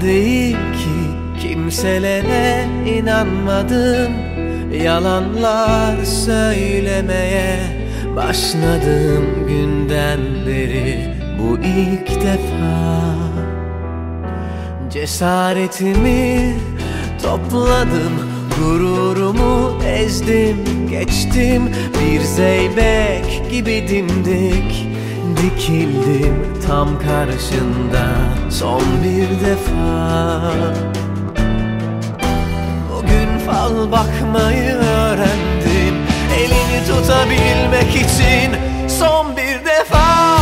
değil ki Kimselere inanmadım Yalanlar söylemeye Başladım günden beri Bu ilk defa. Cesaretimi topladım Gururumu ezdim geçtim. Bir zeybek gibi dimdik Dikildim tam karşında son bir defa. Bugün fal bakmayı öğrendim Elini tutabilmek için son bir defa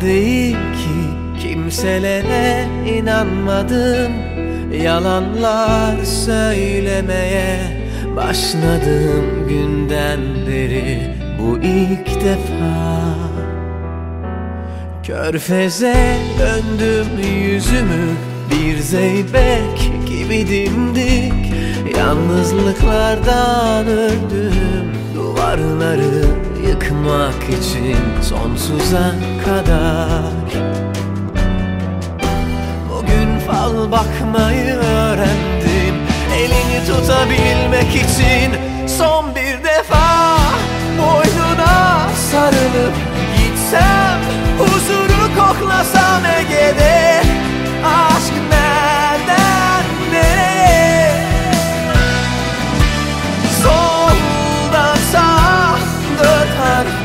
değil ki Kimselere inanmadım Yalanlar söylemeye Başladım günden beri. Bu ilk defa Körfeze döndüm yüzümü. Bir zeybek gibi dimdik Yalnızlıklardan öldüm. Duvarları yıkmak için sonsuza kadar. Bugün fal bakmayı öğrendim. Elini tutabilmek için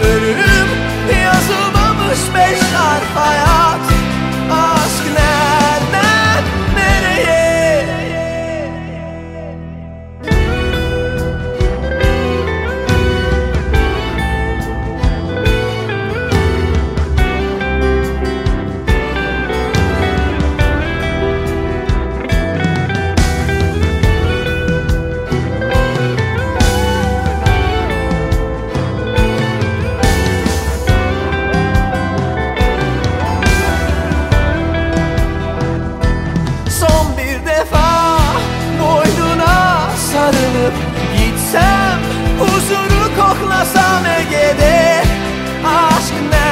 bölüm Yazılmamış beş harf defa boynuna sarılıp gitsem Huzuru koklasam Ege'de aşk ne